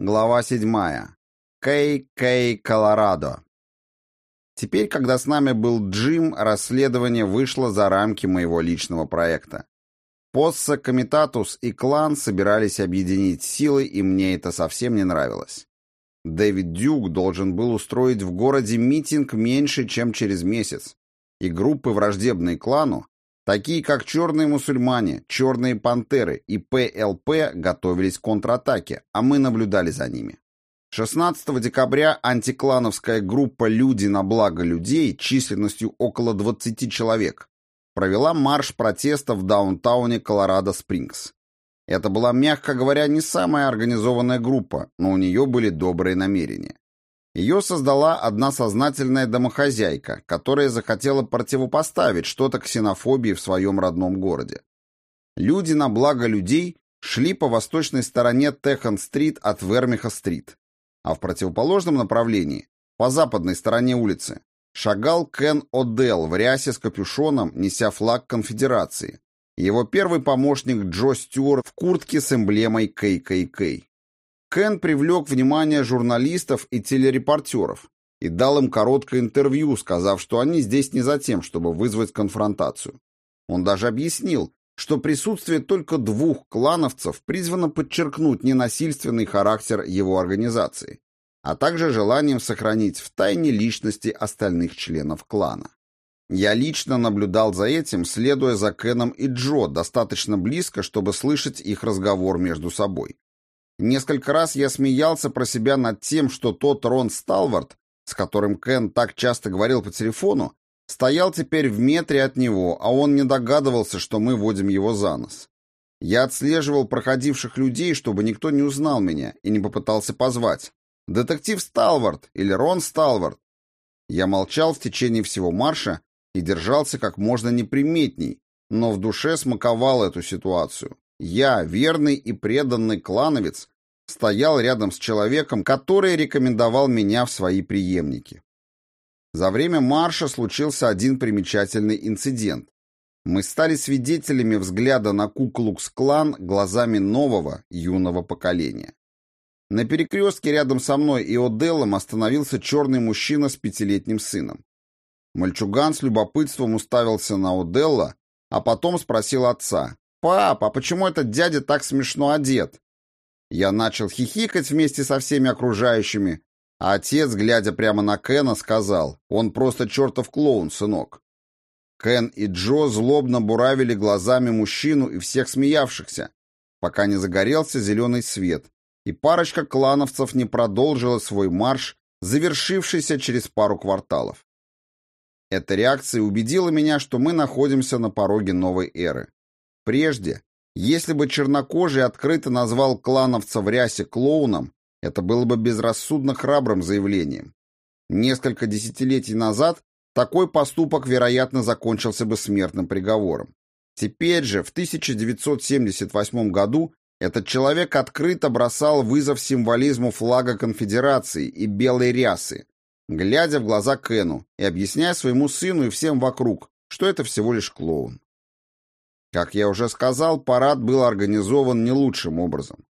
Глава 7. Кей Кей Колорадо. Теперь, когда с нами был Джим, расследование вышло за рамки моего личного проекта. Посса, Комитатус и клан собирались объединить силы, и мне это совсем не нравилось. Дэвид Дюк должен был устроить в городе митинг меньше, чем через месяц, и группы, враждебные клану, такие как «Черные мусульмане», «Черные пантеры» и ПЛП готовились к контратаке, а мы наблюдали за ними. 16 декабря антиклановская группа «Люди на благо людей» численностью около 20 человек провела марш протеста в даунтауне Колорадо-Спрингс. Это была, мягко говоря, не самая организованная группа, но у нее были добрые намерения. Ее создала одна сознательная домохозяйка, которая захотела противопоставить что-то ксенофобии в своем родном городе. Люди на благо людей шли по восточной стороне Техан-стрит от Вермиха-стрит, а в противоположном направлении, по западной стороне улицы, шагал Кен О'Делл в рясе с капюшоном, неся флаг конфедерации. Его первый помощник Джо Стюарт в куртке с эмблемой ККК. Кен привлек внимание журналистов и телерепортеров и дал им короткое интервью, сказав, что они здесь не за тем, чтобы вызвать конфронтацию. Он даже объяснил, что присутствие только двух клановцев призвано подчеркнуть ненасильственный характер его организации, а также желанием сохранить в тайне личности остальных членов клана. Я лично наблюдал за этим, следуя за Кеном и Джо достаточно близко, чтобы слышать их разговор между собой. Несколько раз я смеялся про себя над тем, что тот Рон Сталвард, с которым Кен так часто говорил по телефону, стоял теперь в метре от него, а он не догадывался, что мы водим его за нос. Я отслеживал проходивших людей, чтобы никто не узнал меня и не попытался позвать. «Детектив Сталвард» или «Рон Сталвард». Я молчал в течение всего марша и держался как можно неприметней, но в душе смаковал эту ситуацию. Я, верный и преданный клановец, стоял рядом с человеком, который рекомендовал меня в свои преемники. За время марша случился один примечательный инцидент. Мы стали свидетелями взгляда на Куклукс-клан глазами нового, юного поколения. На перекрестке рядом со мной и Оделлом остановился черный мужчина с пятилетним сыном. Мальчуган с любопытством уставился на Оделла, а потом спросил отца, «Пап, а почему этот дядя так смешно одет?» Я начал хихикать вместе со всеми окружающими, а отец, глядя прямо на Кена, сказал, «Он просто чертов клоун, сынок». Кен и Джо злобно буравили глазами мужчину и всех смеявшихся, пока не загорелся зеленый свет, и парочка клановцев не продолжила свой марш, завершившийся через пару кварталов. Эта реакция убедила меня, что мы находимся на пороге новой эры. Прежде, если бы чернокожий открыто назвал клановца в рясе клоуном, это было бы безрассудно храбрым заявлением. Несколько десятилетий назад такой поступок, вероятно, закончился бы смертным приговором. Теперь же, в 1978 году, этот человек открыто бросал вызов символизму флага конфедерации и белой рясы, глядя в глаза Кену и объясняя своему сыну и всем вокруг, что это всего лишь клоун. Как я уже сказал, парад был организован не лучшим образом.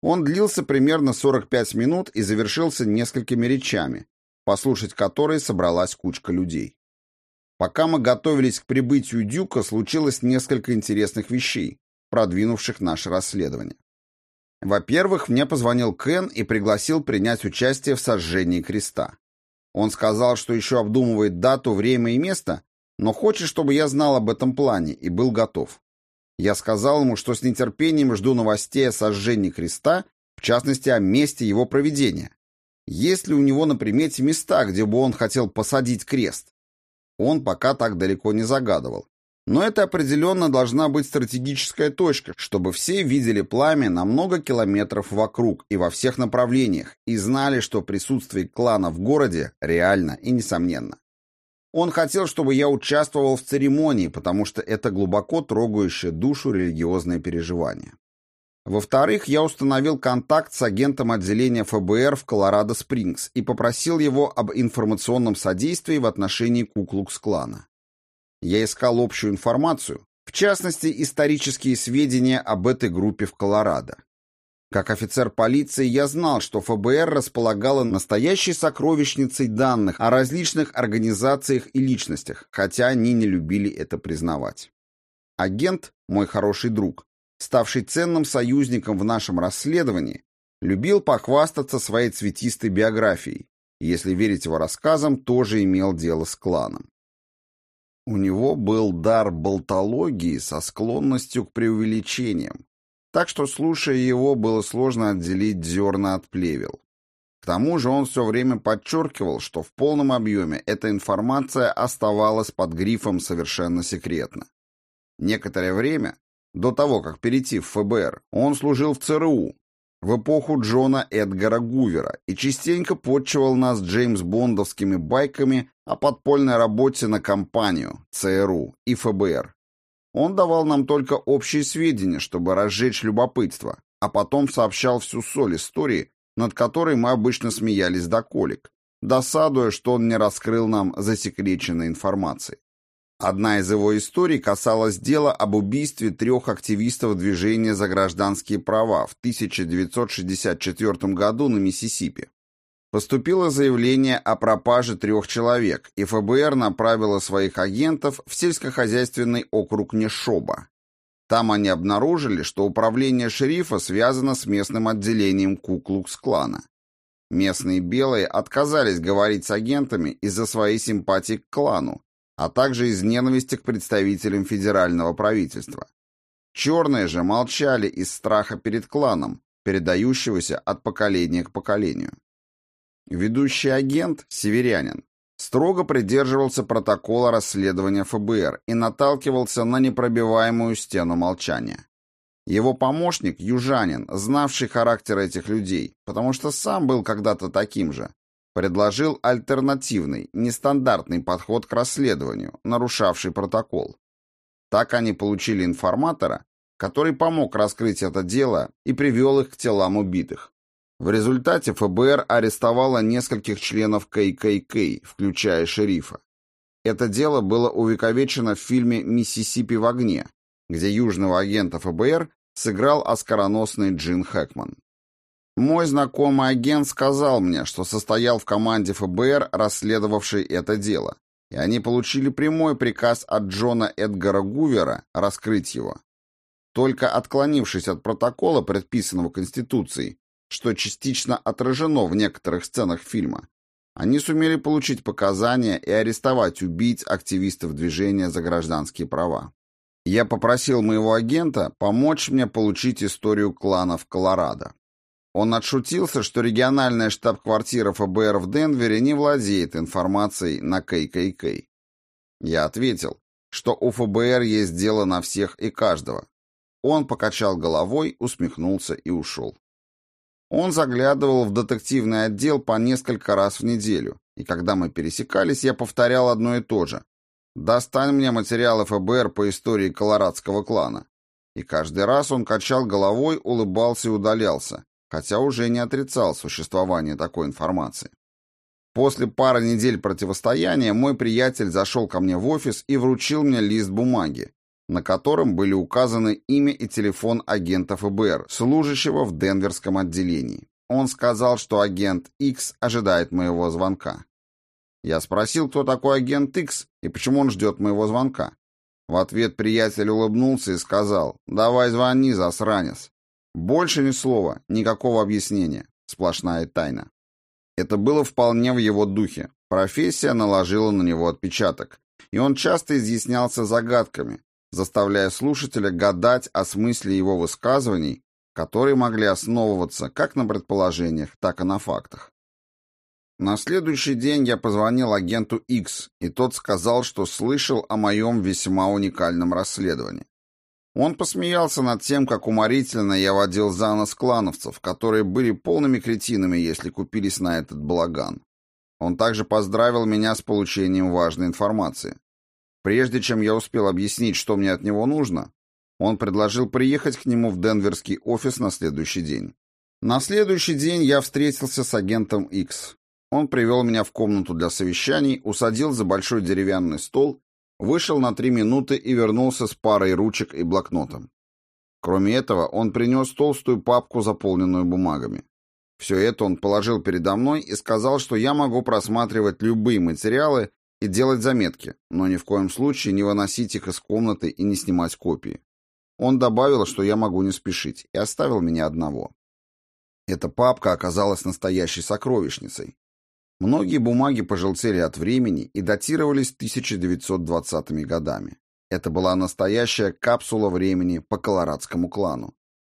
Он длился примерно 45 минут и завершился несколькими речами, послушать которые собралась кучка людей. Пока мы готовились к прибытию Дюка, случилось несколько интересных вещей, продвинувших наше расследование. Во-первых, мне позвонил Кен и пригласил принять участие в сожжении креста. Он сказал, что еще обдумывает дату, время и место, но хочет, чтобы я знал об этом плане и был готов. Я сказал ему, что с нетерпением жду новостей о сожжении креста, в частности, о месте его проведения. Есть ли у него на примете места, где бы он хотел посадить крест? Он пока так далеко не загадывал. Но это определенно должна быть стратегическая точка, чтобы все видели пламя на много километров вокруг и во всех направлениях и знали, что присутствие клана в городе реально и несомненно. Он хотел, чтобы я участвовал в церемонии, потому что это глубоко трогающее душу религиозное переживание. Во-вторых, я установил контакт с агентом отделения ФБР в Колорадо-Спрингс и попросил его об информационном содействии в отношении Куклукс-клана. Я искал общую информацию, в частности, исторические сведения об этой группе в Колорадо. Как офицер полиции я знал, что ФБР располагало настоящей сокровищницей данных о различных организациях и личностях, хотя они не любили это признавать. Агент, мой хороший друг, ставший ценным союзником в нашем расследовании, любил похвастаться своей цветистой биографией, если верить его рассказам, тоже имел дело с кланом. У него был дар болтологии со склонностью к преувеличениям, так что, слушая его, было сложно отделить зерна от плевел. К тому же он все время подчеркивал, что в полном объеме эта информация оставалась под грифом «совершенно секретно». Некоторое время, до того, как перейти в ФБР, он служил в ЦРУ, в эпоху Джона Эдгара Гувера и частенько подчивал нас Джеймс Бондовскими байками о подпольной работе на компанию, ЦРУ и ФБР. Он давал нам только общие сведения, чтобы разжечь любопытство, а потом сообщал всю соль истории, над которой мы обычно смеялись до колик, досадуя, что он не раскрыл нам засекреченной информации. Одна из его историй касалась дела об убийстве трех активистов движения за гражданские права в 1964 году на Миссисипи. Поступило заявление о пропаже трех человек, и ФБР направило своих агентов в сельскохозяйственный округ Нешоба. Там они обнаружили, что управление шерифа связано с местным отделением Куклукс-клана. Местные белые отказались говорить с агентами из-за своей симпатии к клану, а также из ненависти к представителям федерального правительства. Черные же молчали из страха перед кланом, передающегося от поколения к поколению. Ведущий агент, северянин, строго придерживался протокола расследования ФБР и наталкивался на непробиваемую стену молчания. Его помощник, южанин, знавший характер этих людей, потому что сам был когда-то таким же, предложил альтернативный, нестандартный подход к расследованию, нарушавший протокол. Так они получили информатора, который помог раскрыть это дело и привел их к телам убитых. В результате ФБР арестовало нескольких членов ККК, включая шерифа. Это дело было увековечено в фильме «Миссисипи в огне», где южного агента ФБР сыграл оскароносный Джин Хэкман. Мой знакомый агент сказал мне, что состоял в команде ФБР, расследовавшей это дело, и они получили прямой приказ от Джона Эдгара Гувера раскрыть его. Только отклонившись от протокола, предписанного Конституцией, что частично отражено в некоторых сценах фильма, они сумели получить показания и арестовать убийц активистов движения за гражданские права. Я попросил моего агента помочь мне получить историю клана в Колорадо. Он отшутился, что региональная штаб-квартира ФБР в Денвере не владеет информацией на ККК. Я ответил, что у ФБР есть дело на всех и каждого. Он покачал головой, усмехнулся и ушел. Он заглядывал в детективный отдел по несколько раз в неделю, и когда мы пересекались, я повторял одно и то же. «Достань мне материалы ФБР по истории колорадского клана». И каждый раз он качал головой, улыбался и удалялся, хотя уже не отрицал существование такой информации. После пары недель противостояния мой приятель зашел ко мне в офис и вручил мне лист бумаги, на котором были указаны имя и телефон агента ФБР, служащего в Денверском отделении. Он сказал, что агент X ожидает моего звонка. Я спросил, кто такой агент X и почему он ждет моего звонка. В ответ приятель улыбнулся и сказал, «Давай звони, засранец». Больше ни слова, никакого объяснения. Сплошная тайна. Это было вполне в его духе. Профессия наложила на него отпечаток, и он часто изъяснялся загадками, заставляя слушателя гадать о смысле его высказываний, которые могли основываться как на предположениях, так и на фактах. На следующий день я позвонил агенту X, и тот сказал, что слышал о моем весьма уникальном расследовании. Он посмеялся над тем, как уморительно я водил за нос клановцев, которые были полными кретинами, если купились на этот балаган. Он также поздравил меня с получением важной информации. Прежде чем я успел объяснить, что мне от него нужно, он предложил приехать к нему в денверский офис на следующий день. На следующий день я встретился с агентом X. Он привел меня в комнату для совещаний, усадил за большой деревянный стол, вышел на три минуты и вернулся с парой ручек и блокнотом. Кроме этого, он принес толстую папку, заполненную бумагами. Все это он положил передо мной и сказал, что я могу просматривать любые материалы и делать заметки, но ни в коем случае не выносить их из комнаты и не снимать копии. Он добавил, что я могу не спешить, и оставил меня одного. Эта папка оказалась настоящей сокровищницей. Многие бумаги пожелтели от времени и датировались 1920-ми годами. Это была настоящая капсула времени по колорадскому клану.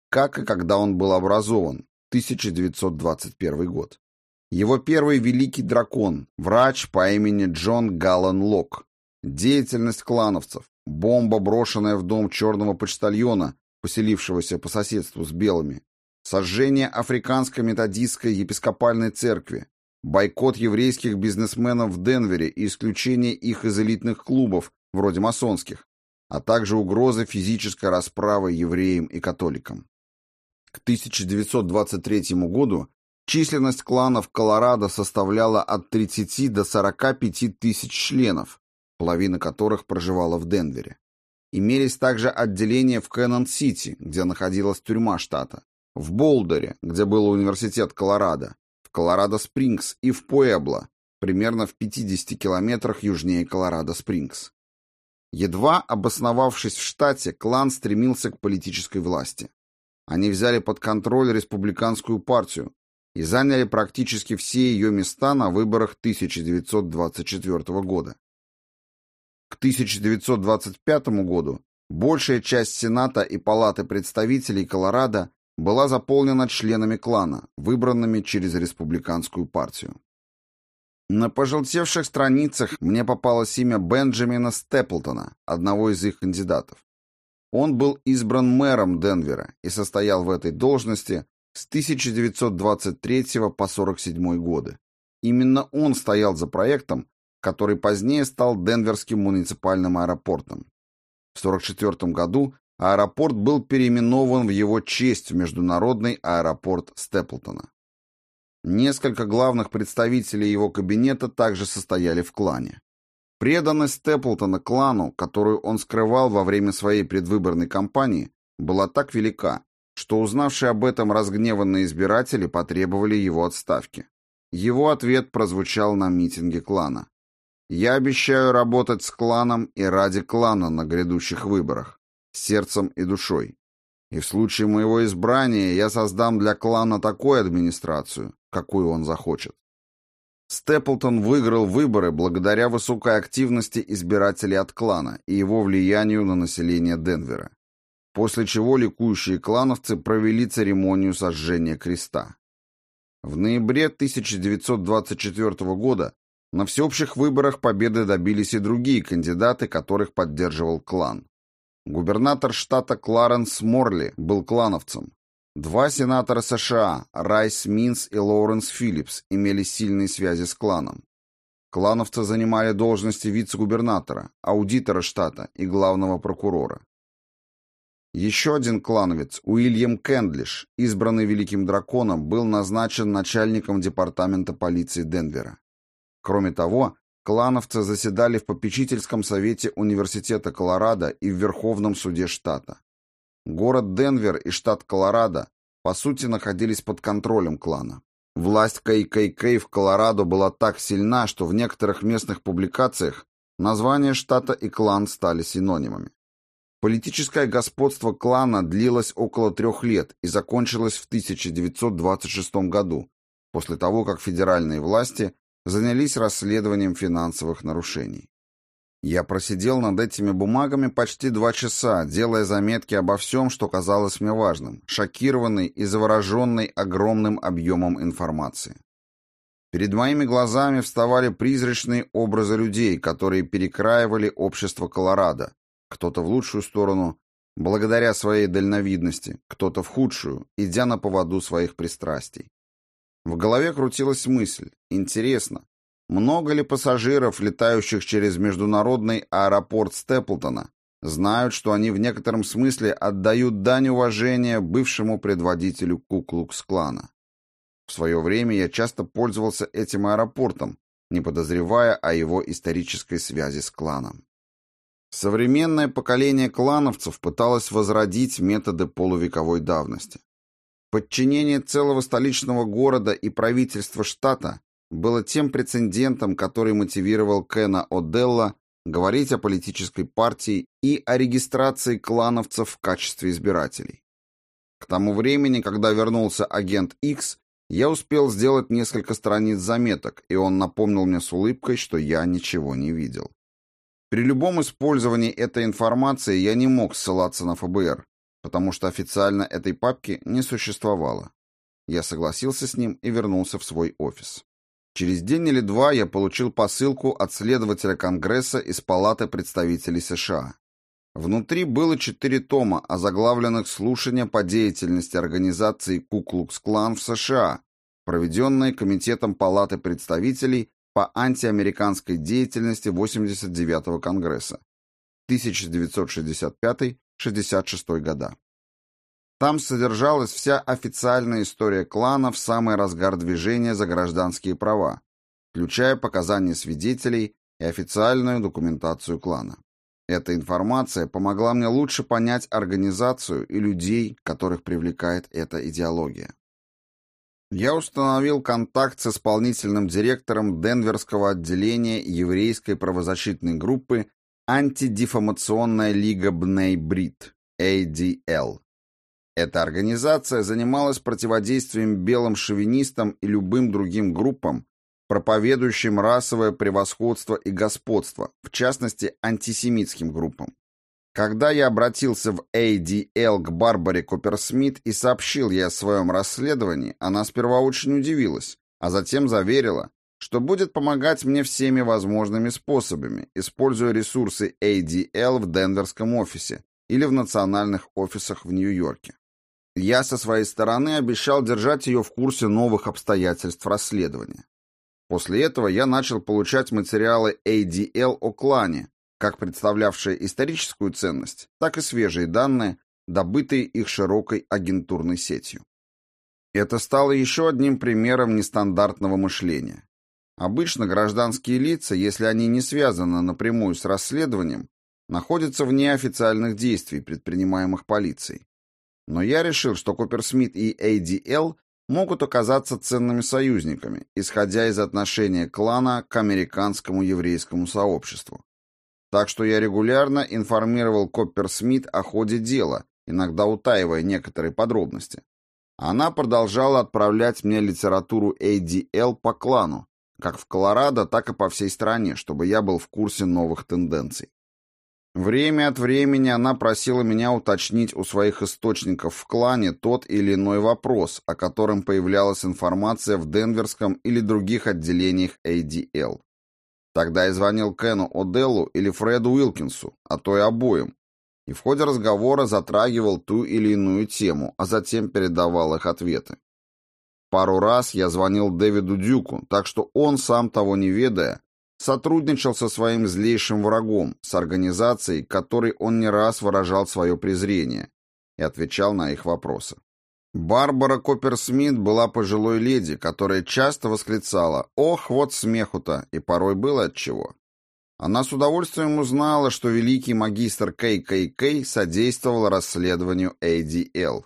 Как и когда он был образован, 1921 год. Его первый великий дракон, врач по имени Джон Галлан Лок. Деятельность клановцев, бомба, брошенная в дом черного почтальона, поселившегося по соседству с белыми, сожжение африканской методистской епископальной церкви, бойкот еврейских бизнесменов в Денвере и исключение их из элитных клубов, вроде масонских, а также угрозы физической расправы евреям и католикам. К 1923 году численность кланов Колорадо составляла от 30 до 45 тысяч членов, половина которых проживала в Денвере. Имелись также отделения в Кэннон-Сити, где находилась тюрьма штата, в Болдере, где был университет Колорадо, Колорадо-Спрингс и в Пуэбло, примерно в 50 километрах южнее Колорадо-Спрингс. Едва обосновавшись в штате, клан стремился к политической власти. Они взяли под контроль республиканскую партию и заняли практически все ее места на выборах 1924 года. К 1925 году большая часть Сената и Палаты представителей Колорадо была заполнена членами клана, выбранными через республиканскую партию. На пожелтевших страницах мне попалось имя Бенджамина Степлтона, одного из их кандидатов. Он был избран мэром Денвера и состоял в этой должности с 1923 по 47 годы. Именно он стоял за проектом, который позднее стал Денверским муниципальным аэропортом. В 1944 году аэропорт был переименован в его честь в Международный аэропорт Степлтона. Несколько главных представителей его кабинета также состояли в клане. Преданность Степлтона клану, которую он скрывал во время своей предвыборной кампании, была так велика, что узнавшие об этом разгневанные избиратели потребовали его отставки. Его ответ прозвучал на митинге клана. «Я обещаю работать с кланом и ради клана на грядущих выборах сердцем и душой. И в случае моего избрания я создам для клана такую администрацию, какую он захочет. Степлтон выиграл выборы благодаря высокой активности избирателей от клана и его влиянию на население Денвера, после чего ликующие клановцы провели церемонию сожжения креста. В ноябре 1924 года на всеобщих выборах победы добились и другие кандидаты, которых поддерживал клан. Губернатор штата Кларенс Морли был клановцем. Два сенатора США, Райс Минс и Лоуренс Филлипс, имели сильные связи с кланом. Клановцы занимали должности вице-губернатора, аудитора штата и главного прокурора. Еще один клановец, Уильям Кендлиш, избранный Великим Драконом, был назначен начальником департамента полиции Денвера. Кроме того, Клановцы заседали в попечительском совете Университета Колорадо и в Верховном суде штата. Город Денвер и штат Колорадо, по сути, находились под контролем клана. Власть ККК в Колорадо была так сильна, что в некоторых местных публикациях название штата и клан стали синонимами. Политическое господство клана длилось около трех лет и закончилось в 1926 году, после того, как федеральные власти занялись расследованием финансовых нарушений. Я просидел над этими бумагами почти два часа, делая заметки обо всем, что казалось мне важным, шокированный и завороженный огромным объемом информации. Перед моими глазами вставали призрачные образы людей, которые перекраивали общество Колорадо, кто-то в лучшую сторону, благодаря своей дальновидности, кто-то в худшую, идя на поводу своих пристрастий. В голове крутилась мысль. Интересно, много ли пассажиров, летающих через международный аэропорт Степлтона, знают, что они в некотором смысле отдают дань уважения бывшему предводителю Куклукс-клана? В свое время я часто пользовался этим аэропортом, не подозревая о его исторической связи с кланом. Современное поколение клановцев пыталось возродить методы полувековой давности. Подчинение целого столичного города и правительства штата было тем прецедентом, который мотивировал Кена О'Делла говорить о политической партии и о регистрации клановцев в качестве избирателей. К тому времени, когда вернулся агент X, я успел сделать несколько страниц заметок, и он напомнил мне с улыбкой, что я ничего не видел. При любом использовании этой информации я не мог ссылаться на ФБР, потому что официально этой папки не существовало. Я согласился с ним и вернулся в свой офис. Через день или два я получил посылку от следователя Конгресса из Палаты представителей США. Внутри было четыре тома, озаглавленных «Слушания по деятельности организации Куклукс-клан в США», проведенные Комитетом Палаты представителей по антиамериканской деятельности 89-го Конгресса 1965-66 года. Там содержалась вся официальная история клана в самый разгар движения за гражданские права, включая показания свидетелей и официальную документацию клана. Эта информация помогла мне лучше понять организацию и людей, которых привлекает эта идеология. Я установил контакт с исполнительным директором Денверского отделения еврейской правозащитной группы Антидефамационная лига Бней Брит, ADL. Эта организация занималась противодействием белым шовинистам и любым другим группам, проповедующим расовое превосходство и господство, в частности, антисемитским группам. Когда я обратился в ADL к Барбаре Копперсмит и сообщил ей о своем расследовании, она сперва очень удивилась, а затем заверила, что будет помогать мне всеми возможными способами, используя ресурсы ADL в Денверском офисе или в национальных офисах в Нью-Йорке. Я со своей стороны обещал держать ее в курсе новых обстоятельств расследования. После этого я начал получать материалы ADL о клане, как представлявшие историческую ценность, так и свежие данные, добытые их широкой агентурной сетью. Это стало еще одним примером нестандартного мышления. Обычно гражданские лица, если они не связаны напрямую с расследованием, находятся вне официальных действий, предпринимаемых полицией. Но я решил, что Куперсмит и ADL могут оказаться ценными союзниками, исходя из отношения клана к американскому еврейскому сообществу. Так что я регулярно информировал Копперсмит о ходе дела, иногда утаивая некоторые подробности. Она продолжала отправлять мне литературу ADL по клану, как в Колорадо, так и по всей стране, чтобы я был в курсе новых тенденций. Время от времени она просила меня уточнить у своих источников в клане тот или иной вопрос, о котором появлялась информация в Денверском или других отделениях ADL. Тогда я звонил Кену О'Деллу или Фреду Уилкинсу, а то и обоим, и в ходе разговора затрагивал ту или иную тему, а затем передавал их ответы. Пару раз я звонил Дэвиду Дюку, так что он, сам того не ведая, сотрудничал со своим злейшим врагом, с организацией, которой он не раз выражал свое презрение, и отвечал на их вопросы. Барбара Копперсмит была пожилой леди, которая часто восклицала «Ох, вот смеху-то!» и порой было отчего. Она с удовольствием узнала, что великий магистр ККК содействовал расследованию ADL.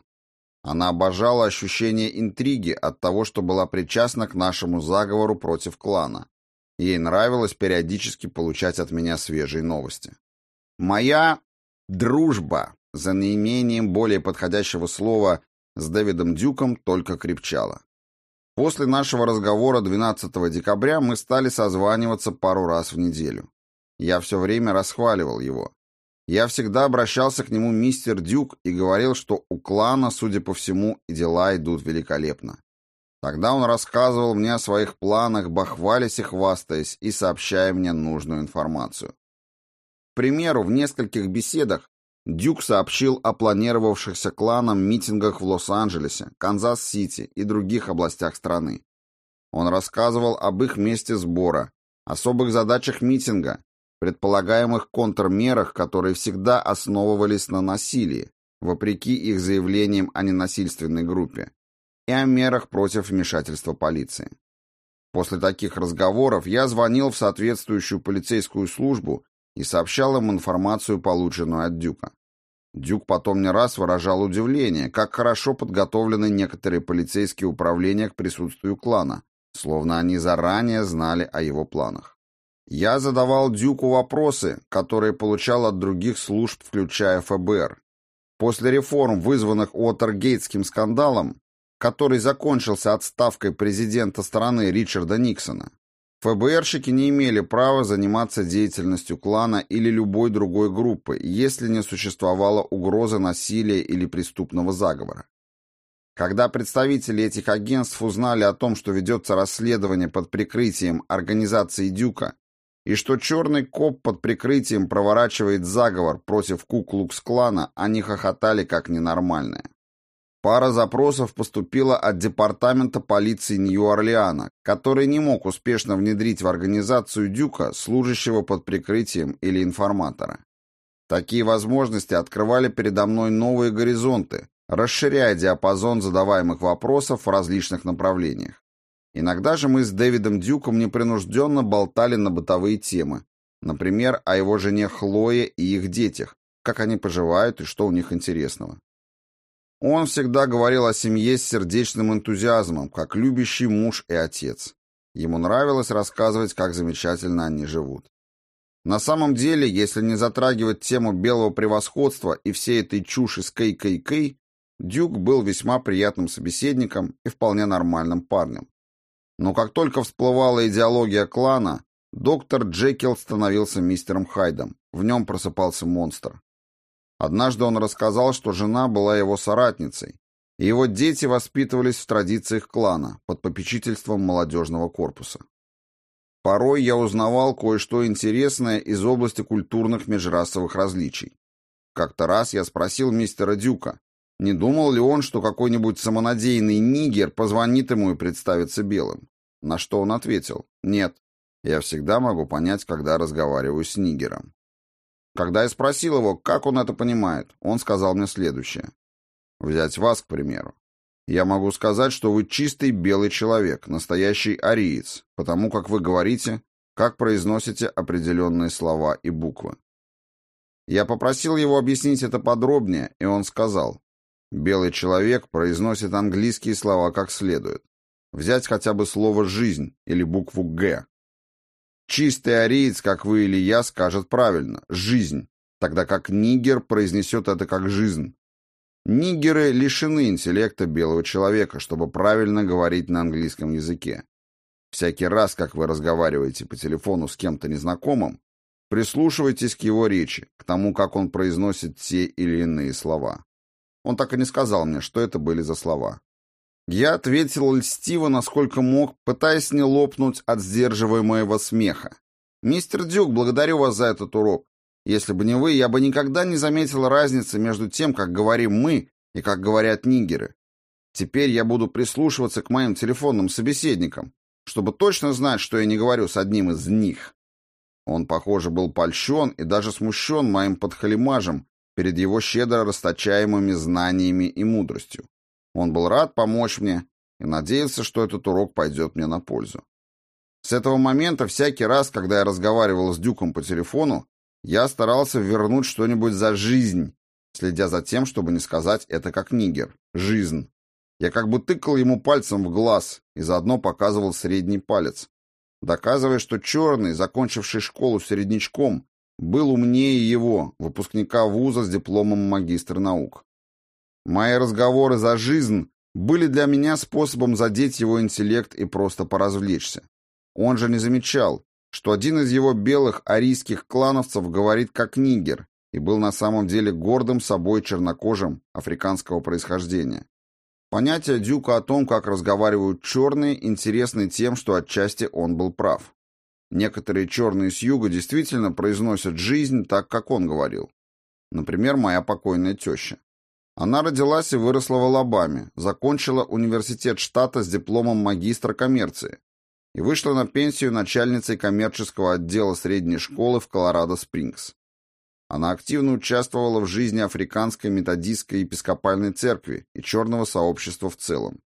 Она обожала ощущение интриги от того, что была причастна к нашему заговору против клана. Ей нравилось периодически получать от меня свежие новости. Моя дружба, за неимением более подходящего слова, с Дэвидом Дюком только крепчала. После нашего разговора 12 декабря мы стали созваниваться пару раз в неделю. Я все время расхваливал его. Я всегда обращался к нему мистер Дюк и говорил, что у клана, судя по всему, дела идут великолепно. Тогда он рассказывал мне о своих планах, бахвалясь и хвастаясь, и сообщая мне нужную информацию. К примеру, в нескольких беседах Дюк сообщил о планировавшихся кланом митингах в Лос-Анджелесе, Канзас-Сити и других областях страны. Он рассказывал об их месте сбора, особых задачах митинга, предполагаемых контрмерах, которые всегда основывались на насилии, вопреки их заявлениям о ненасильственной группе, и о мерах против вмешательства полиции. После таких разговоров я звонил в соответствующую полицейскую службу и сообщал им информацию, полученную от Дюка. Дюк потом не раз выражал удивление, как хорошо подготовлены некоторые полицейские управления к присутствию клана, словно они заранее знали о его планах. Я задавал Дюку вопросы, которые получал от других служб, включая ФБР. После реформ, вызванных Уотергейтским скандалом, который закончился отставкой президента страны Ричарда Никсона, ФБРщики не имели права заниматься деятельностью клана или любой другой группы, если не существовала угроза насилия или преступного заговора. Когда представители этих агентств узнали о том, что ведется расследование под прикрытием организации Дюка и что черный коп под прикрытием проворачивает заговор против Ку-Клукс-клана, они хохотали как ненормальные. Пара запросов поступила от департамента полиции Нью-Орлеана, который не мог успешно внедрить в организацию Дюка служащего под прикрытием или информатора. Такие возможности открывали передо мной новые горизонты, расширяя диапазон задаваемых вопросов в различных направлениях. Иногда же мы с Дэвидом Дюком непринужденно болтали на бытовые темы, например, о его жене Хлое и их детях, как они поживают и что у них интересного. Он всегда говорил о семье с сердечным энтузиазмом, как любящий муж и отец. Ему нравилось рассказывать, как замечательно они живут. На самом деле, если не затрагивать тему белого превосходства и всей этой чуши с Дюк был весьма приятным собеседником и вполне нормальным парнем. Но как только всплывала идеология клана, доктор Джекил становился мистером Хайдом. В нем просыпался монстр. Однажды он рассказал, что жена была его соратницей, и его дети воспитывались в традициях клана под попечительством молодежного корпуса. Порой я узнавал кое-что интересное из области культурных межрасовых различий. Как-то раз я спросил мистера Дюка, не думал ли он, что какой-нибудь самонадеянный нигер позвонит ему и представится белым. На что он ответил, нет, я всегда могу понять, когда разговариваю с нигером. Когда я спросил его, как он это понимает, он сказал мне следующее. Взять вас, к примеру. Я могу сказать, что вы чистый белый человек, настоящий ариец, потому как вы говорите, как произносите определенные слова и буквы. Я попросил его объяснить это подробнее, и он сказал, белый человек произносит английские слова как следует. Взять хотя бы слово «жизнь» или букву «г». Чистый ариец, как вы или я, скажет правильно «жизнь», тогда как нигер произнесет это как «жизнь». Нигеры лишены интеллекта белого человека, чтобы правильно говорить на английском языке. Всякий раз, как вы разговариваете по телефону с кем-то незнакомым, прислушивайтесь к его речи, к тому, как он произносит те или иные слова. Он так и не сказал мне, что это были за слова. Я ответил льстиво, насколько мог, пытаясь не лопнуть от сдерживаемого смеха. «Мистер Дюк, благодарю вас за этот урок. Если бы не вы, я бы никогда не заметил разницы между тем, как говорим мы и как говорят нигеры. Теперь я буду прислушиваться к моим телефонным собеседникам, чтобы точно знать, что я не говорю с одним из них». Он, похоже, был польщен и даже смущен моим подхалимажем перед его щедро расточаемыми знаниями и мудростью. Он был рад помочь мне и надеялся, что этот урок пойдет мне на пользу. С этого момента всякий раз, когда я разговаривал с Дюком по телефону, я старался вернуть что-нибудь за жизнь, следя за тем, чтобы не сказать это как нигер. Жизнь. Я как бы тыкал ему пальцем в глаз и заодно показывал средний палец, доказывая, что черный, закончивший школу середнячком, был умнее его, выпускника вуза с дипломом магистра наук. Мои разговоры за жизнь были для меня способом задеть его интеллект и просто поразвлечься. Он же не замечал, что один из его белых арийских клановцев говорит как нигер и был на самом деле гордым собой чернокожим африканского происхождения. Понятие Дюка о том, как разговаривают черные, интересны тем, что отчасти он был прав. Некоторые черные с юга действительно произносят жизнь так, как он говорил. Например, моя покойная теща. Она родилась и выросла в Алабаме, закончила университет штата с дипломом магистра коммерции и вышла на пенсию начальницей коммерческого отдела средней школы в Колорадо-Спрингс. Она активно участвовала в жизни Африканской методистской епископальной церкви и черного сообщества в целом.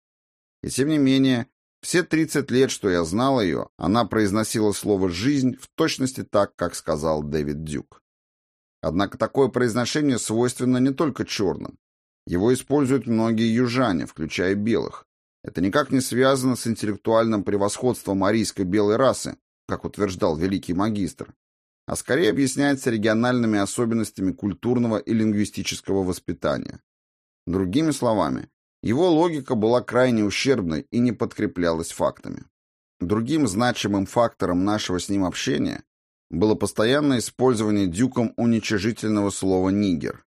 И тем не менее, Все 30 лет, что я знал ее, она произносила слово «жизнь» в точности так, как сказал Дэвид Дюк. Однако такое произношение свойственно не только черным. Его используют многие южане, включая белых. Это никак не связано с интеллектуальным превосходством арийской белой расы, как утверждал великий магистр, а скорее объясняется региональными особенностями культурного и лингвистического воспитания. Другими словами, его логика была крайне ущербной и не подкреплялась фактами. Другим значимым фактором нашего с ним общения было постоянное использование Дюком уничижительного слова «нигер».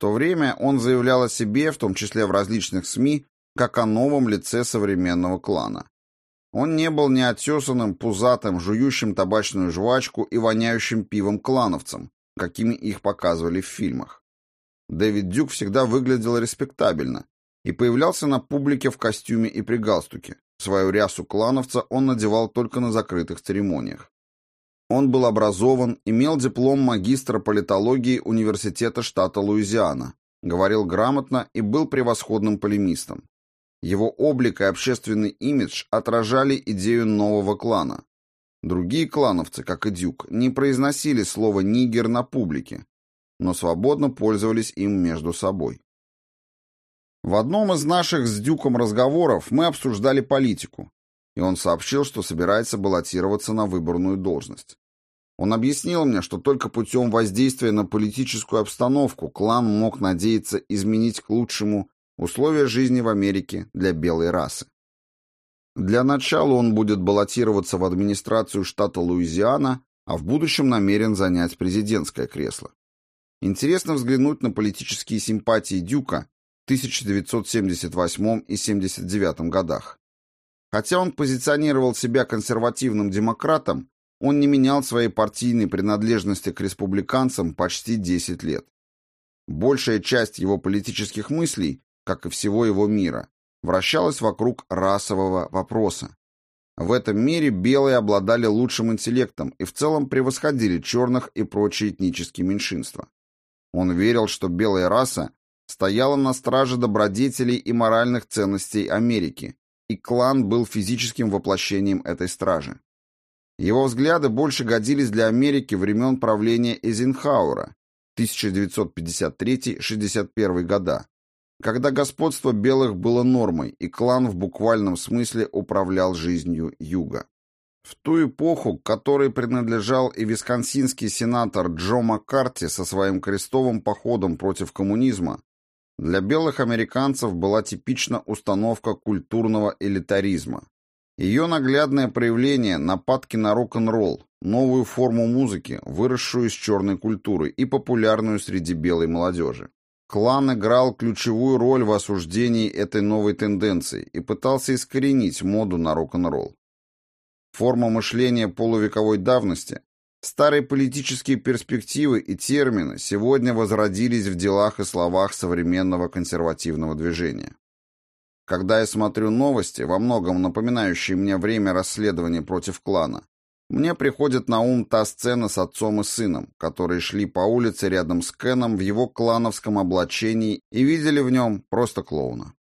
То время он заявлял о себе, в том числе в различных СМИ, как о новом лице современного клана. Он не был неотесанным, пузатым, жующим табачную жвачку и воняющим пивом клановцем, какими их показывали в фильмах. Дэвид Дюк всегда выглядел респектабельно, и появлялся на публике в костюме и при галстуке. Свою рясу клановца он надевал только на закрытых церемониях. Он был образован, имел диплом магистра политологии Университета штата Луизиана, говорил грамотно и был превосходным полемистом. Его облик и общественный имидж отражали идею нового клана. Другие клановцы, как и Дюк, не произносили слово «нигер» на публике, но свободно пользовались им между собой. В одном из наших с Дюком разговоров мы обсуждали политику, и он сообщил, что собирается баллотироваться на выборную должность. Он объяснил мне, что только путем воздействия на политическую обстановку клан мог надеяться изменить к лучшему условия жизни в Америке для белой расы. Для начала он будет баллотироваться в администрацию штата Луизиана, а в будущем намерен занять президентское кресло. Интересно взглянуть на политические симпатии Дюка 1978 и 79 годах. Хотя он позиционировал себя консервативным демократом, он не менял своей партийной принадлежности к республиканцам почти 10 лет. Большая часть его политических мыслей, как и всего его мира, вращалась вокруг расового вопроса. В этом мире белые обладали лучшим интеллектом и в целом превосходили черных и прочие этнические меньшинства. Он верил, что белая раса стояла на страже добродетелей и моральных ценностей Америки, и клан был физическим воплощением этой стражи. Его взгляды больше годились для Америки времен правления Эйзенхауэра 1953-61 года, когда господство белых было нормой, и клан в буквальном смысле управлял жизнью Юга. В ту эпоху, к которой принадлежал и висконсинский сенатор Джо Маккарти со своим крестовым походом против коммунизма, для белых американцев была типична установка культурного элитаризма. Ее наглядное проявление – нападки на рок-н-ролл, новую форму музыки, выросшую из черной культуры и популярную среди белой молодежи. Клан играл ключевую роль в осуждении этой новой тенденции и пытался искоренить моду на рок-н-ролл. Форма мышления полувековой давности Старые политические перспективы и термины сегодня возродились в делах и словах современного консервативного движения. Когда я смотрю новости, во многом напоминающие мне время расследования против клана, мне приходит на ум та сцена с отцом и сыном, которые шли по улице рядом с Кеном в его клановском облачении и видели в нем просто клоуна.